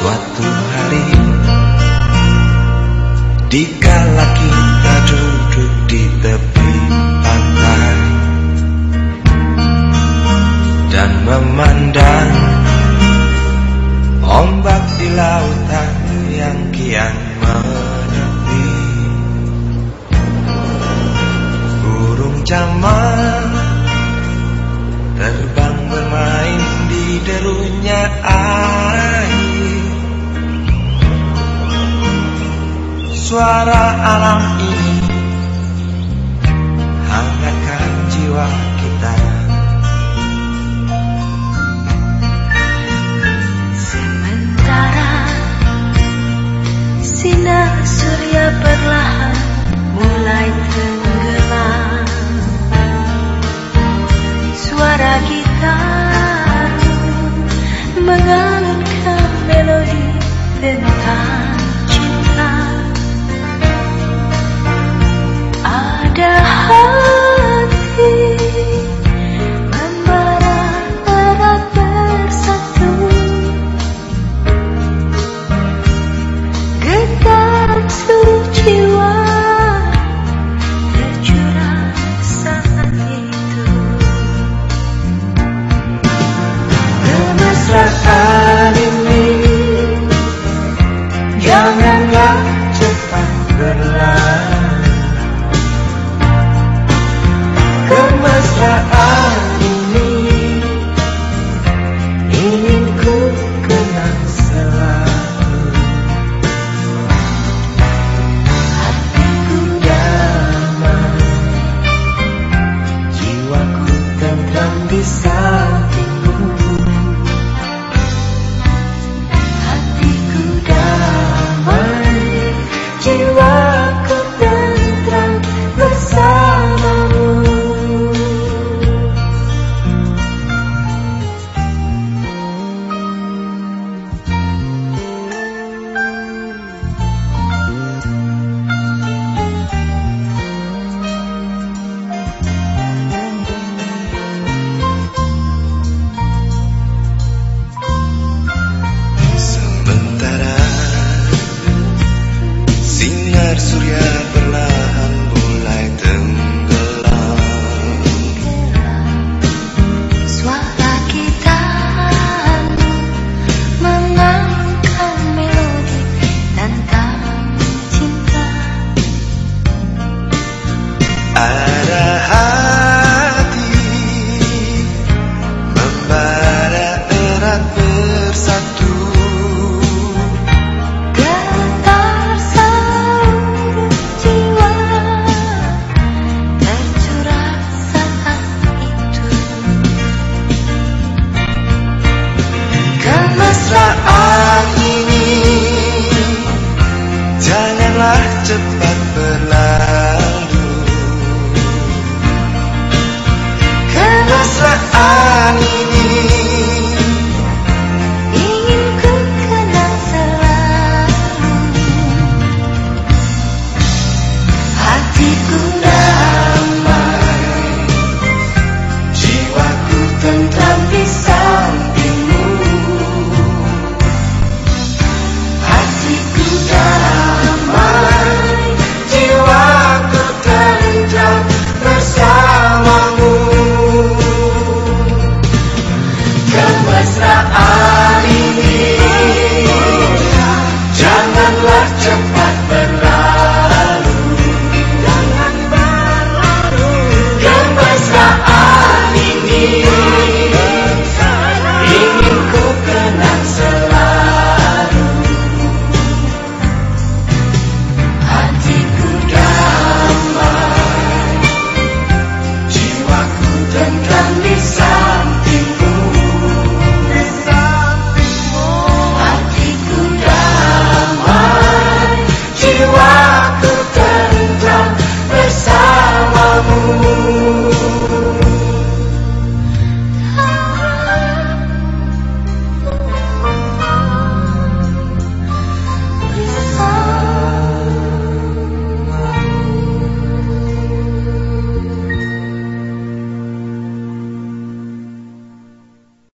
Suatu hari Dikala kita duduk di tepi pantai Dan memandang Ombak di lautan yang kian menepi Burung jaman Terbang bermain di derunya air suara alam ini. Hangatkan jiwa kita. Sementara sinar surya perlahan mulai tenggelam. Suara gitar mengalunkan melodi tentang Fajar surya berlalu. to